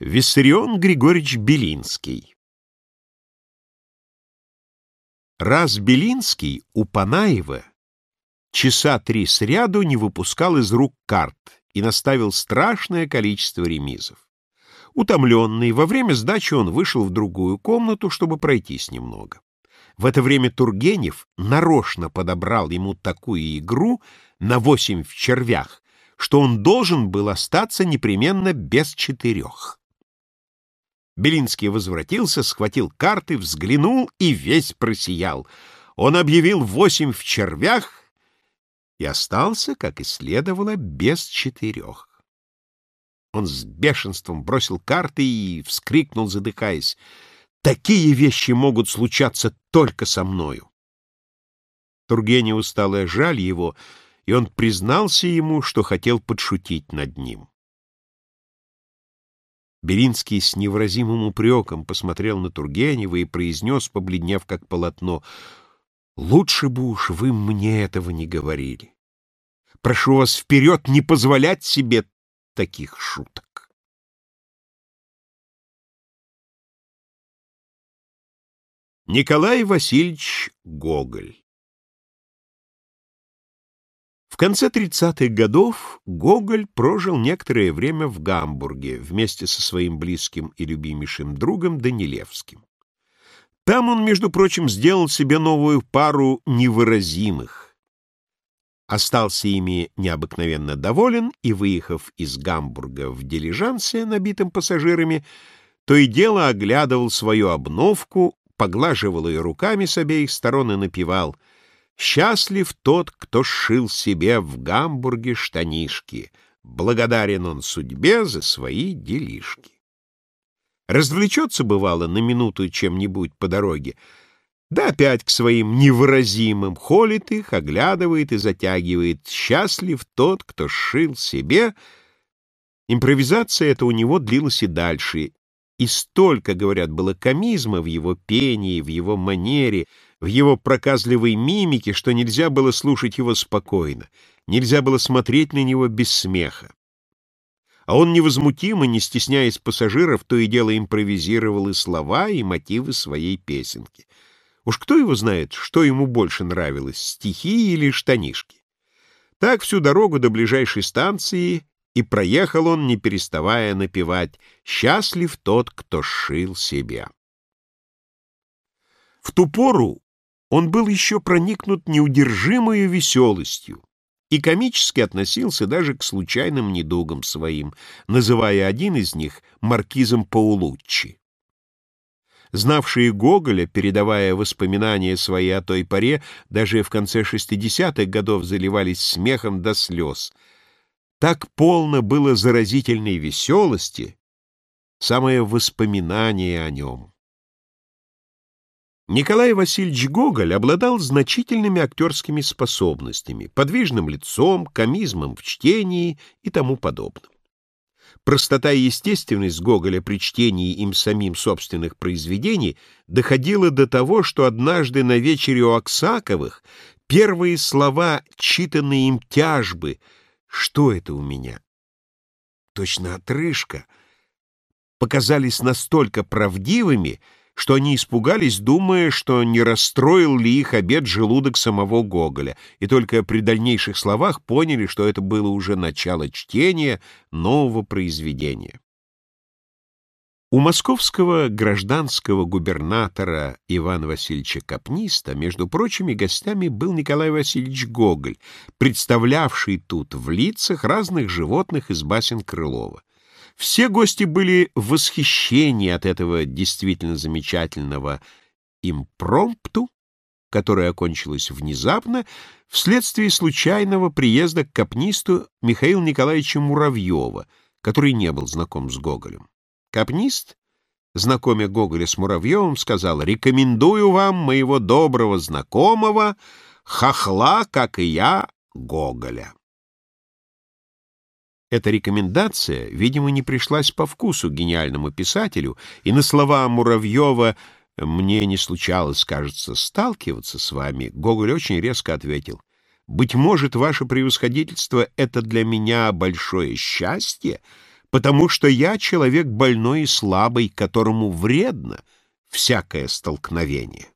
Виссарион Григорьевич Белинский Раз Белинский у Панаева часа три сряду не выпускал из рук карт и наставил страшное количество ремизов. Утомленный, во время сдачи он вышел в другую комнату, чтобы пройтись немного. В это время Тургенев нарочно подобрал ему такую игру на восемь в червях, что он должен был остаться непременно без четырех. Белинский возвратился, схватил карты, взглянул и весь просиял. Он объявил восемь в червях и остался, как и следовало, без четырех. Он с бешенством бросил карты и вскрикнул, задыхаясь. «Такие вещи могут случаться только со мною!» Тургеневу стало жаль его, и он признался ему, что хотел подшутить над ним. Белинский с невыразимым упреком посмотрел на Тургенева и произнес, побледнев как полотно, «Лучше бы уж вы мне этого не говорили. Прошу вас вперед не позволять себе таких шуток». Николай Васильевич Гоголь конце 30-х годов Гоголь прожил некоторое время в Гамбурге вместе со своим близким и любимейшим другом Данилевским. Там он, между прочим, сделал себе новую пару невыразимых. Остался ими необыкновенно доволен и, выехав из Гамбурга в дилижансе, набитым пассажирами, то и дело оглядывал свою обновку, поглаживал ее руками с обеих сторон и напевал — Счастлив тот, кто сшил себе в Гамбурге штанишки. Благодарен он судьбе за свои делишки. Развлечется, бывало, на минуту чем-нибудь по дороге, да опять к своим невыразимым холит их, оглядывает и затягивает. Счастлив тот, кто сшил себе. Импровизация эта у него длилась и дальше, и столько, говорят, было комизма в его пении, в его манере — в его проказливой мимике, что нельзя было слушать его спокойно, нельзя было смотреть на него без смеха. А он невозмутимо, не стесняясь пассажиров, то и дело импровизировал и слова, и мотивы своей песенки. Уж кто его знает, что ему больше нравилось, стихи или штанишки? Так всю дорогу до ближайшей станции и проехал он, не переставая напевать «Счастлив тот, кто сшил себя». В ту пору он был еще проникнут неудержимою веселостью и комически относился даже к случайным недугам своим, называя один из них маркизом Паулуччи. Знавшие Гоголя, передавая воспоминания свои о той поре, даже в конце 60-х годов заливались смехом до слез. Так полно было заразительной веселости, самое воспоминание о нем. Николай Васильевич Гоголь обладал значительными актерскими способностями, подвижным лицом, комизмом в чтении и тому подобным. Простота и естественность Гоголя при чтении им самим собственных произведений доходила до того, что однажды на вечере у Аксаковых первые слова, читанные им тяжбы «Что это у меня?» Точно отрыжка показались настолько правдивыми, что они испугались, думая, что не расстроил ли их обед желудок самого Гоголя, и только при дальнейших словах поняли, что это было уже начало чтения нового произведения. У московского гражданского губернатора Ивана Васильевича Капниста, между прочими гостями, был Николай Васильевич Гоголь, представлявший тут в лицах разных животных из басен Крылова. Все гости были в восхищении от этого действительно замечательного импромпту, которое окончилось внезапно вследствие случайного приезда к капнисту Михаила Николаевича Муравьева, который не был знаком с Гоголем. Капнист, знакомя Гоголя с Муравьевым, сказал «Рекомендую вам моего доброго знакомого, хохла, как и я, Гоголя». Эта рекомендация, видимо, не пришлась по вкусу гениальному писателю, и на слова Муравьева «мне не случалось, кажется, сталкиваться с вами», Гоголь очень резко ответил «Быть может, ваше превосходительство — это для меня большое счастье, потому что я человек больной и слабый, которому вредно всякое столкновение.